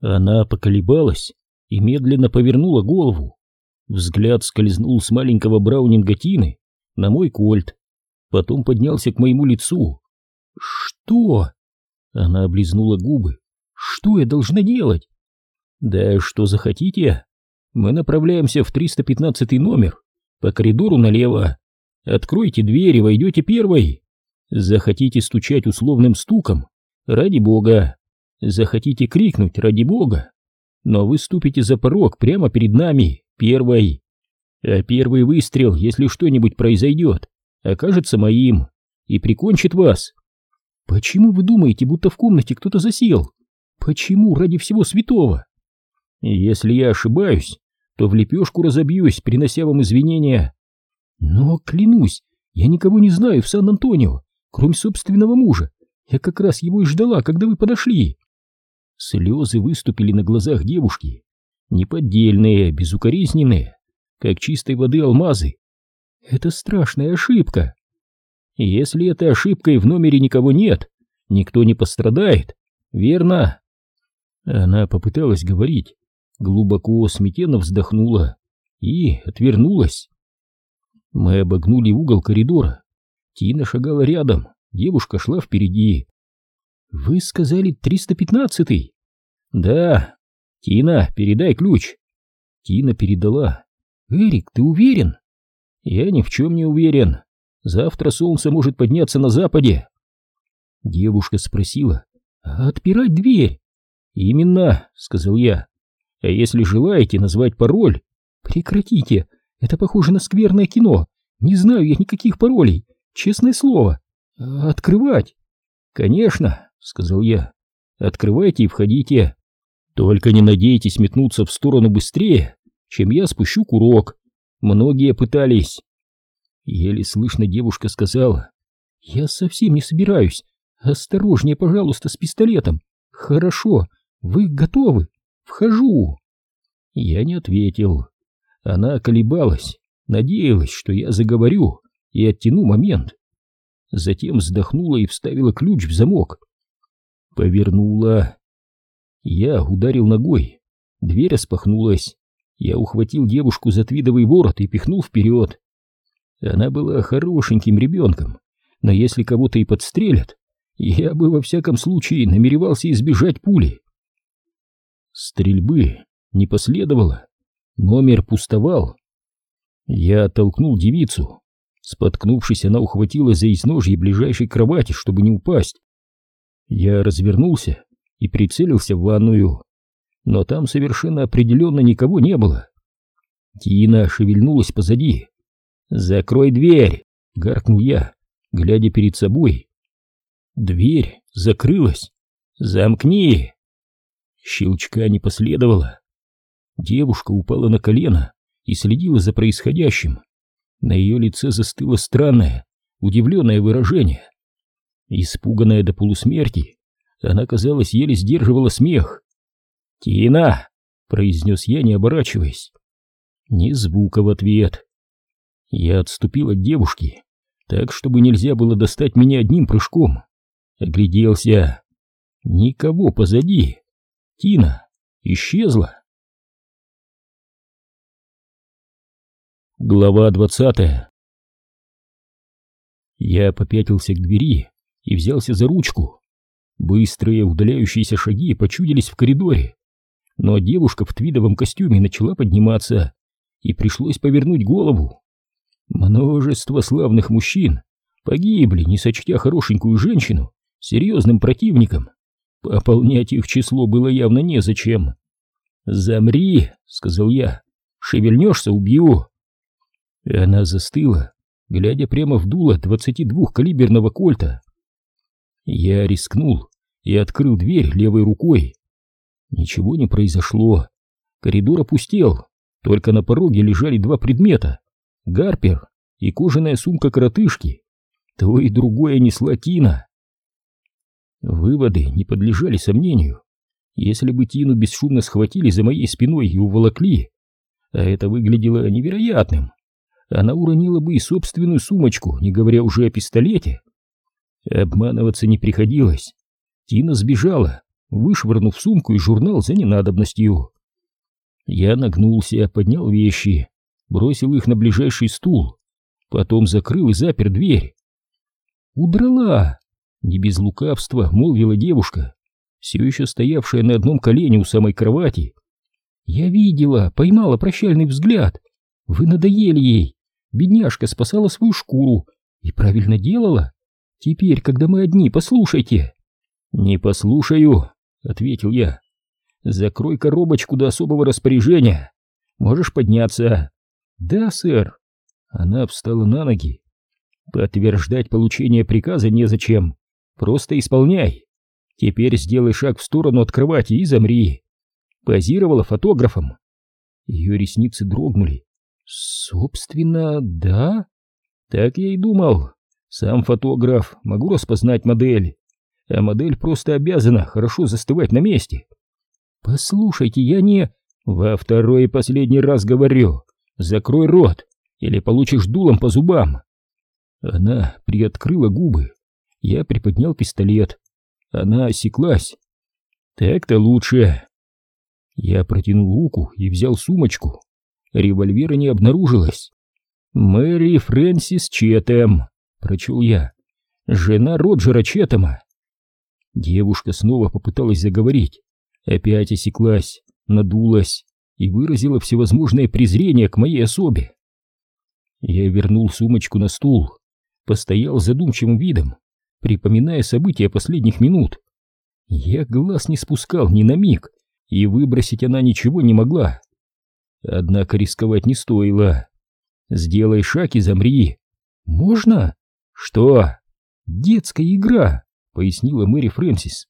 Она поколебалась и медленно повернула голову. Взгляд скользнул с маленького браунинга Тины на мой кольт, потом поднялся к моему лицу. «Что?» Она облизнула губы. «Что я должна делать?» «Да что захотите. Мы направляемся в 315 номер, по коридору налево. Откройте дверь и войдете первой. Захотите стучать условным стуком? Ради бога. Захотите крикнуть? Ради бога. Но вы ступите за порог прямо перед нами, первой. А первый выстрел, если что-нибудь произойдет, окажется моим и прикончит вас. Почему вы думаете, будто в комнате кто-то засел? Почему ради всего святого? Если я ошибаюсь, то в лепешку разобьюсь, принося вам извинения. Но, клянусь, я никого не знаю в Сан-Антонио, кроме собственного мужа. Я как раз его и ждала, когда вы подошли. Слезы выступили на глазах девушки, неподдельные, безукоризненные, как чистой воды алмазы. Это страшная ошибка. Если этой ошибкой в номере никого нет, никто не пострадает, верно? Она попыталась говорить, глубоко смятенно вздохнула и отвернулась. Мы обогнули угол коридора. Тина шагала рядом, девушка шла впереди. «Вы сказали 315-й?» «Да. Тина, передай ключ». Тина передала. «Эрик, ты уверен?» «Я ни в чем не уверен. Завтра солнце может подняться на западе». Девушка спросила. «А отпирать дверь?» «Именно», — сказал я. «А если желаете назвать пароль?» «Прекратите, это похоже на скверное кино. Не знаю я никаких паролей, честное слово. Открывать?» «Конечно», — сказал я. «Открывайте и входите. Только не надейтесь метнуться в сторону быстрее, чем я спущу курок. Многие пытались». Еле слышно девушка сказала. «Я совсем не собираюсь. Осторожнее, пожалуйста, с пистолетом. Хорошо, вы готовы? Вхожу». Я не ответил. Она колебалась, надеялась, что я заговорю и оттяну момент. Затем вздохнула и вставила ключ в замок. Повернула. Я ударил ногой. Дверь распахнулась. Я ухватил девушку за твидовый ворот и пихнул вперед. Она была хорошеньким ребенком, но если кого-то и подстрелят, я бы во всяком случае намеревался избежать пули. Стрельбы не последовало. Номер пустовал. Я оттолкнул девицу. Споткнувшись, она ухватилась за изножье ближайшей кровати, чтобы не упасть. Я развернулся и прицелился в ванную, но там совершенно определенно никого не было. Тина шевельнулась позади. «Закрой дверь!» — гаркнул я, глядя перед собой. Дверь закрылась. «Замкни!» Щелчка не последовало. Девушка упала на колено и следила за происходящим. На ее лице застыло странное, удивленное выражение. Испуганная до полусмерти, она, казалось, еле сдерживала смех. «Тина!» — произнес я, не оборачиваясь. Ни звука в ответ. Я отступил от девушки, так, чтобы нельзя было достать меня одним прыжком. Огляделся. Никого позади. Тина исчезла. Глава двадцатая Я попятился к двери и взялся за ручку. Быстрые удаляющиеся шаги почудились в коридоре, но девушка в твидовом костюме начала подниматься, и пришлось повернуть голову. Множество славных мужчин погибли, не сочтя хорошенькую женщину серьезным противником. Пополнять их число было явно незачем. «Замри», — сказал я, — «шевельнешься — убью». И она застыла, глядя прямо в дуло 22-калиберного кольта. Я рискнул и открыл дверь левой рукой. Ничего не произошло. Коридор опустел, только на пороге лежали два предмета — гарпер и кожаная сумка коротышки. То и другое несла Тина. Выводы не подлежали сомнению. Если бы Тину бесшумно схватили за моей спиной и уволокли, а это выглядело невероятным, она уронила бы и собственную сумочку, не говоря уже о пистолете. Обманываться не приходилось. Тина сбежала, вышвырнув сумку и журнал за ненадобностью. Я нагнулся, поднял вещи, бросил их на ближайший стул, потом закрыл и запер дверь. «Удрала!» — не без лукавства молвила девушка, все еще стоявшая на одном колене у самой кровати. «Я видела, поймала прощальный взгляд. Вы надоели ей. Бедняжка спасала свою шкуру и правильно делала. Теперь, когда мы одни, послушайте». «Не послушаю», — ответил я. «Закрой коробочку до особого распоряжения. Можешь подняться». «Да, сэр». Она встала на ноги. «Подтверждать получение приказа незачем. Просто исполняй. Теперь сделай шаг в сторону от кровати и замри». Позировала фотографом. Ее ресницы дрогнули. «Собственно, да?» «Так я и думал. Сам фотограф, могу распознать модель а модель просто обязана хорошо застывать на месте. Послушайте, я не... Во второй и последний раз говорю, закрой рот, или получишь дулом по зубам. Она приоткрыла губы. Я приподнял пистолет. Она осеклась. Так-то лучше. Я протянул руку и взял сумочку. Револьвера не обнаружилось. «Мэри Фрэнсис Четем», — прочел я. «Жена Роджера Четема». Девушка снова попыталась заговорить, опять осеклась, надулась и выразила всевозможное презрение к моей особе. Я вернул сумочку на стул, постоял задумчивым видом, припоминая события последних минут. Я глаз не спускал ни на миг, и выбросить она ничего не могла. Однако рисковать не стоило. Сделай шаг и замри. Можно? Что? Детская игра пояснила Мэри Фрэнсис.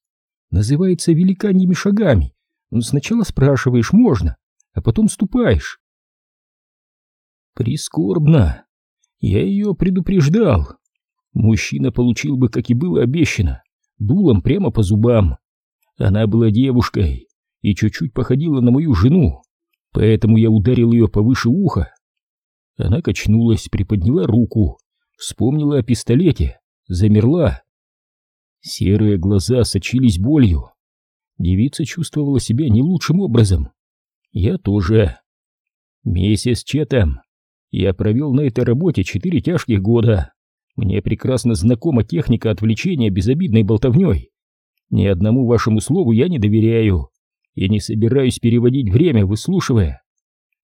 Называется великаньими шагами. Ну, сначала спрашиваешь, можно, а потом ступаешь. Прискорбно. Я ее предупреждал. Мужчина получил бы, как и было обещано, дулом прямо по зубам. Она была девушкой и чуть-чуть походила на мою жену, поэтому я ударил ее повыше уха. Она качнулась, приподняла руку, вспомнила о пистолете, замерла Серые глаза сочились болью. Девица чувствовала себя не лучшим образом. Я тоже. Миссис Четом, я провел на этой работе четыре тяжких года. Мне прекрасно знакома техника отвлечения безобидной болтовней. Ни одному вашему слову я не доверяю и не собираюсь переводить время, выслушивая.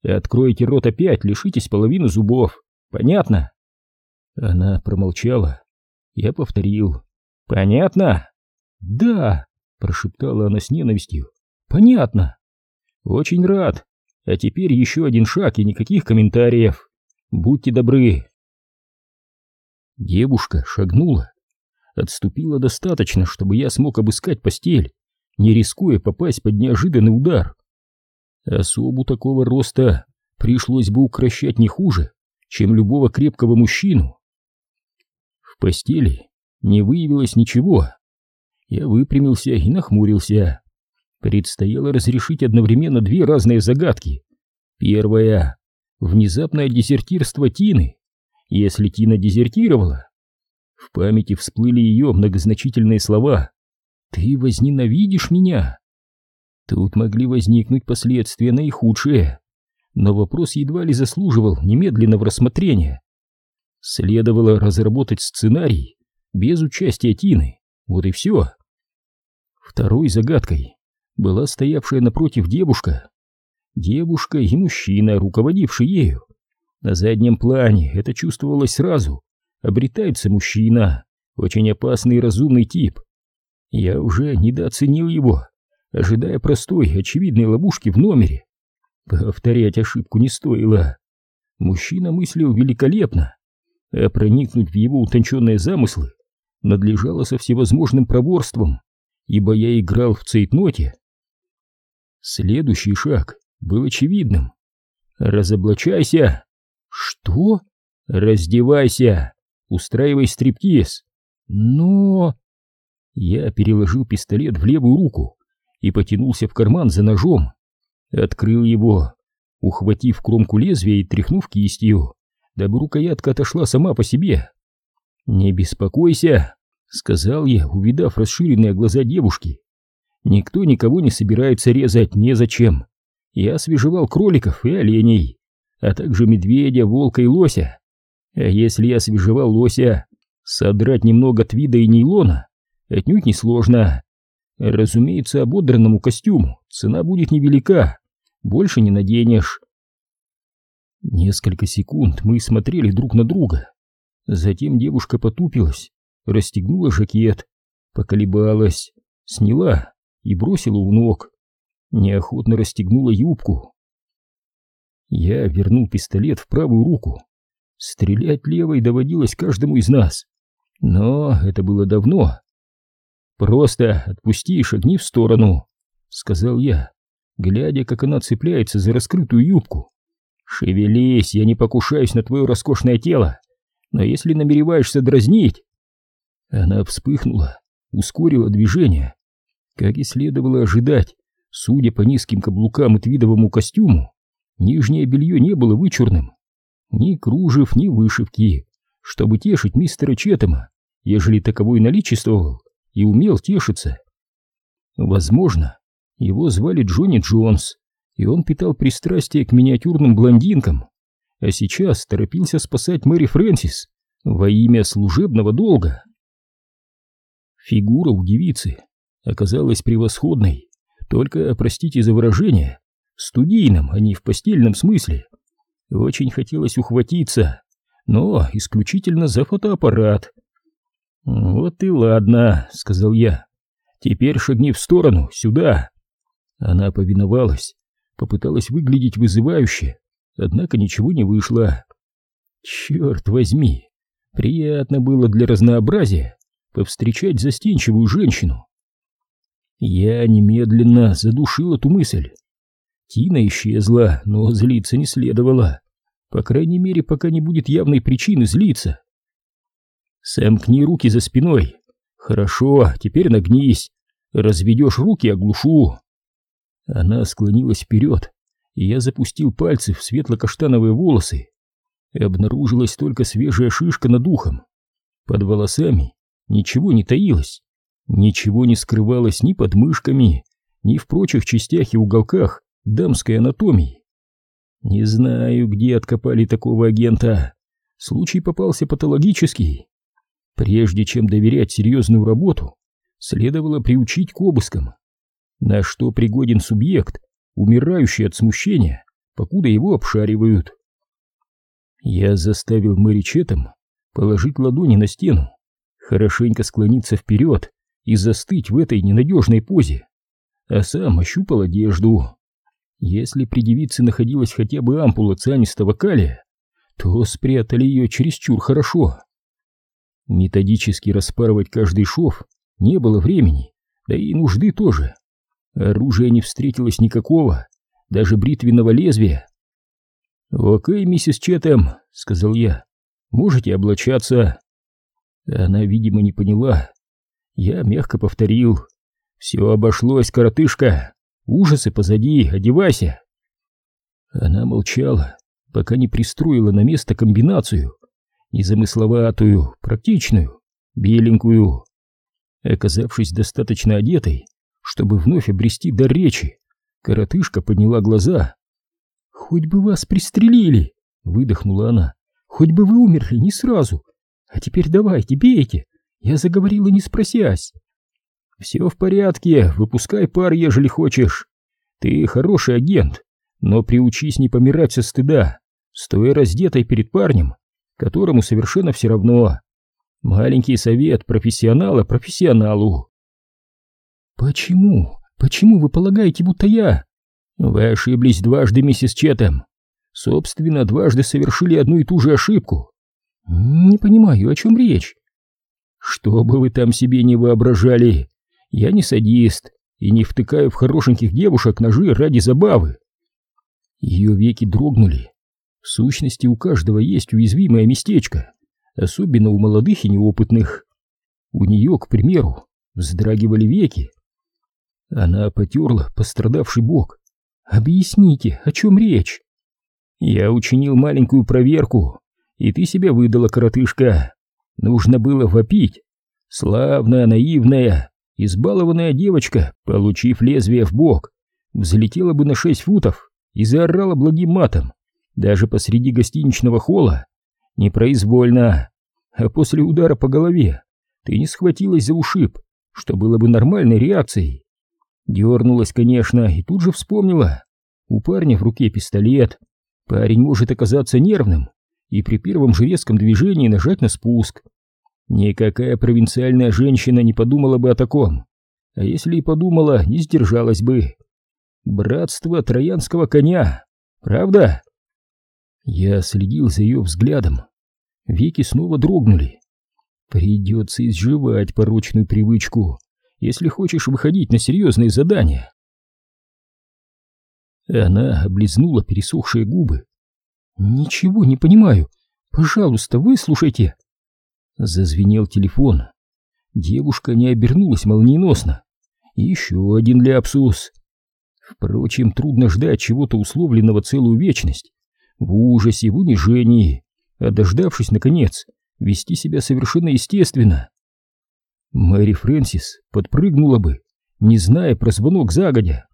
Откройте рот опять, лишитесь половины зубов. Понятно? Она промолчала. Я повторил. Понятно? Да, прошептала она с ненавистью. Понятно. Очень рад. А теперь еще один шаг и никаких комментариев. Будьте добры. Девушка шагнула. Отступила достаточно, чтобы я смог обыскать постель, не рискуя попасть под неожиданный удар. Особу такого роста пришлось бы укращать не хуже, чем любого крепкого мужчину. Постели не выявилось ничего. Я выпрямился и нахмурился. Предстояло разрешить одновременно две разные загадки. Первая — внезапное дезертирство Тины. Если Тина дезертировала... В памяти всплыли ее многозначительные слова. «Ты возненавидишь меня?» Тут могли возникнуть последствия наихудшие, но вопрос едва ли заслуживал немедленного рассмотрения. Следовало разработать сценарий, без участия Тины. Вот и все. Второй загадкой была стоявшая напротив девушка. Девушка и мужчина, руководивший ею. На заднем плане это чувствовалось сразу. Обретается мужчина, очень опасный и разумный тип. Я уже недооценил его, ожидая простой, очевидной ловушки в номере. Повторять ошибку не стоило. Мужчина мыслил великолепно, а проникнуть в его утонченные замыслы надлежало со всевозможным проворством, ибо я играл в цейтноте. Следующий шаг был очевидным. «Разоблачайся!» «Что?» «Раздевайся! Устраивай стриптиз!» «Но...» Я переложил пистолет в левую руку и потянулся в карман за ножом. Открыл его, ухватив кромку лезвия и тряхнув кистью, дабы рукоятка отошла сама по себе. «Не беспокойся», — сказал я, увидав расширенные глаза девушки. Никто никого не собирается резать незачем. Я свежевал кроликов и оленей, а также медведя, волка и лося. А если я свежевал лося, содрать немного твида и нейлона отнюдь не сложно. Разумеется, ободранному костюму цена будет невелика, больше не наденешь. Несколько секунд мы смотрели друг на друга. Затем девушка потупилась, расстегнула жакет, поколебалась, сняла и бросила у ног. Неохотно расстегнула юбку. Я вернул пистолет в правую руку. Стрелять левой доводилось каждому из нас. Но это было давно. «Просто отпусти и шагни в сторону», — сказал я, глядя, как она цепляется за раскрытую юбку. «Шевелись, я не покушаюсь на твое роскошное тело, но если намереваешься дразнить...» Она вспыхнула, ускорила движение. Как и следовало ожидать, судя по низким каблукам и твидовому костюму, нижнее белье не было вычурным. Ни кружев, ни вышивки, чтобы тешить мистера Четема, ежели таковой наличествовал и умел тешиться. Возможно, его звали Джонни Джонс, и он питал пристрастие к миниатюрным блондинкам, а сейчас торопился спасать Мэри Фрэнсис во имя служебного долга. Фигура у девицы оказалась превосходной, только, простите за выражение, студийном, а не в постельном смысле. Очень хотелось ухватиться, но исключительно за фотоаппарат. «Вот и ладно», — сказал я. «Теперь шагни в сторону, сюда». Она повиновалась, попыталась выглядеть вызывающе, однако ничего не вышло. Черт возьми, приятно было для разнообразия повстречать застенчивую женщину. Я немедленно задушил эту мысль. Тина исчезла, но злиться не следовало. По крайней мере, пока не будет явной причины злиться. Сомкни руки за спиной. Хорошо, теперь нагнись. Разведешь руки, оглушу. Она склонилась вперед, и я запустил пальцы в светло-каштановые волосы. Обнаружилась только свежая шишка над ухом. Под волосами ничего не таилось, ничего не скрывалось ни под мышками, ни в прочих частях и уголках дамской анатомии. Не знаю, где откопали такого агента. Случай попался патологический. Прежде чем доверять серьезную работу, следовало приучить к обыскам. На что пригоден субъект, умирающий от смущения, покуда его обшаривают. Я заставил Мэри Четом положить ладони на стену, хорошенько склониться вперед и застыть в этой ненадежной позе, а сам ощупал одежду. Если при девице находилась хотя бы ампула цианистого калия, то спрятали ее чересчур хорошо. Методически распарывать каждый шов не было времени, да и нужды тоже. Оружия не встретилось никакого, даже бритвенного лезвия. «Окей, миссис Четэм», — сказал я, — «можете облачаться». Она, видимо, не поняла. Я мягко повторил. «Все обошлось, коротышка. Ужасы позади, одевайся». Она молчала, пока не пристроила на место комбинацию, незамысловатую, практичную, беленькую. Оказавшись достаточно одетой, чтобы вновь обрести дар речи, коротышка подняла глаза. «Хоть бы вас пристрелили!» — выдохнула она. «Хоть бы вы умерли не сразу! А теперь давайте, бейте! Я заговорила, не спросясь!» «Все в порядке, выпускай пар, ежели хочешь. Ты хороший агент, но приучись не помирать со стыда, стоя раздетой перед парнем, которому совершенно все равно. Маленький совет профессионала профессионалу. Почему? Почему вы полагаете, будто я? Вы ошиблись дважды, миссис Четем. Собственно, дважды совершили одну и ту же ошибку. Не понимаю, о чем речь. Что бы вы там себе не воображали, я не садист и не втыкаю в хорошеньких девушек ножи ради забавы. Ее веки дрогнули, в сущности, у каждого есть уязвимое местечко, особенно у молодых и неопытных. У нее, к примеру, вздрагивали веки. Она потерла пострадавший бок. «Объясните, о чем речь?» «Я учинил маленькую проверку, и ты себя выдала, коротышка. Нужно было вопить. Славная, наивная, избалованная девочка, получив лезвие в бок, взлетела бы на шесть футов и заорала благим матом, даже посреди гостиничного холла, непроизвольно, а после удара по голове ты не схватилась за ушиб, что было бы нормальной реакцией. Дернулась, конечно, и тут же вспомнила. У парня в руке пистолет. Парень может оказаться нервным и при первом же резком движении нажать на спуск. Никакая провинциальная женщина не подумала бы о таком. А если и подумала, не сдержалась бы. Братство троянского коня. Правда? Я следил за ее взглядом. Веки снова дрогнули. Придется изживать порочную привычку, если хочешь выходить на серьезные задания. Она облизнула пересохшие губы. «Ничего не понимаю. Пожалуйста, выслушайте». Зазвенел телефон. Девушка не обернулась молниеносно. Еще один ляпсус. Впрочем, трудно ждать чего-то условленного целую вечность. В ужасе, в унижении. А дождавшись, наконец, вести себя совершенно естественно. Мэри Фрэнсис подпрыгнула бы, не зная про звонок загодя.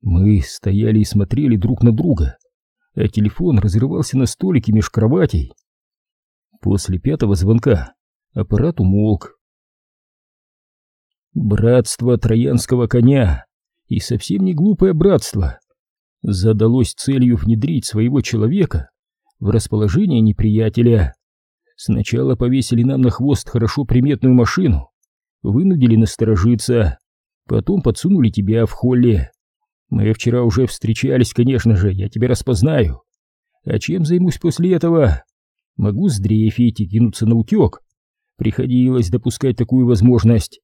Мы стояли и смотрели друг на друга, а телефон разрывался на столике меж кроватей. После пятого звонка аппарат умолк. Братство троянского коня и совсем не глупое братство задалось целью внедрить своего человека в расположение неприятеля. Сначала повесили нам на хвост хорошо приметную машину, вынудили насторожиться, потом подсунули тебя в холле. Мы вчера уже встречались, конечно же, я тебя распознаю. А чем займусь после этого? Могу сдрейфить и кинуться на утек. Приходилось допускать такую возможность.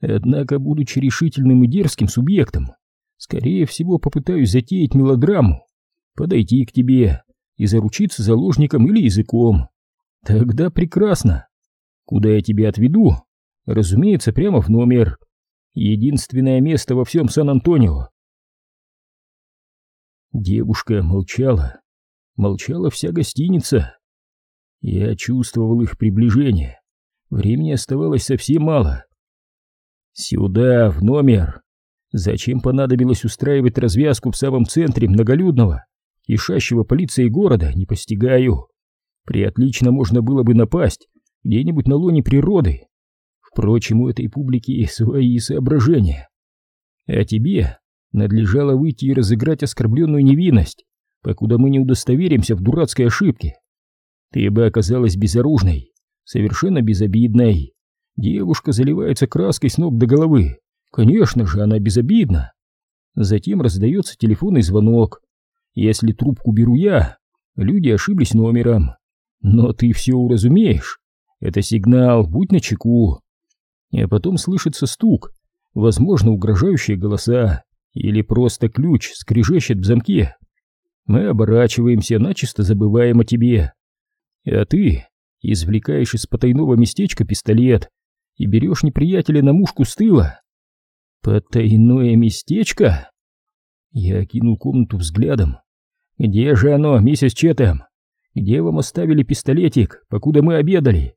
Однако, будучи решительным и дерзким субъектом, скорее всего попытаюсь затеять мелодраму, подойти к тебе и заручиться заложником или языком. Тогда прекрасно. Куда я тебя отведу? Разумеется, прямо в номер. Единственное место во всем Сан-Антонио. Девушка молчала. Молчала вся гостиница. Я чувствовал их приближение. Времени оставалось совсем мало. Сюда, в номер. Зачем понадобилось устраивать развязку в самом центре многолюдного, кишащего полицией города, не постигаю. Приотлично можно было бы напасть где-нибудь на лоне природы. Впрочем, у этой публики свои соображения. А тебе надлежало выйти и разыграть оскорбленную невинность, покуда мы не удостоверимся в дурацкой ошибке. Ты бы оказалась безоружной, совершенно безобидной. Девушка заливается краской с ног до головы. Конечно же, она безобидна. Затем раздается телефонный звонок. Если трубку беру я, люди ошиблись номером. Но ты все уразумеешь. Это сигнал, будь начеку. А потом слышится стук, возможно, угрожающие голоса, или просто ключ скрежещет в замке. Мы оборачиваемся, начисто забываем о тебе. А ты извлекаешь из потайного местечка пистолет и берешь неприятеля на мушку с тыла. Потайное местечко? Я окинул комнату взглядом. Где же оно, миссис Четэм? Где вам оставили пистолетик, покуда мы обедали?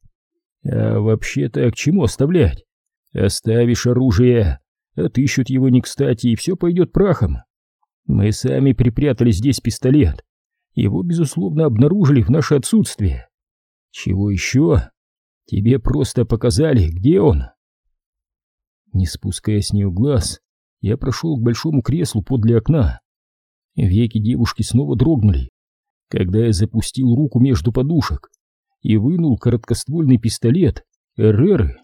А вообще-то к чему оставлять? Оставишь оружие, отыщут его не кстати, и все пойдет прахом. Мы сами припрятали здесь пистолет. Его, безусловно, обнаружили в наше отсутствие. Чего еще? Тебе просто показали, где он. Не спуская с нее глаз, я прошел к большому креслу подле окна. Веки девушки снова дрогнули когда я запустил руку между подушек и вынул короткоствольный пистолет Эрреры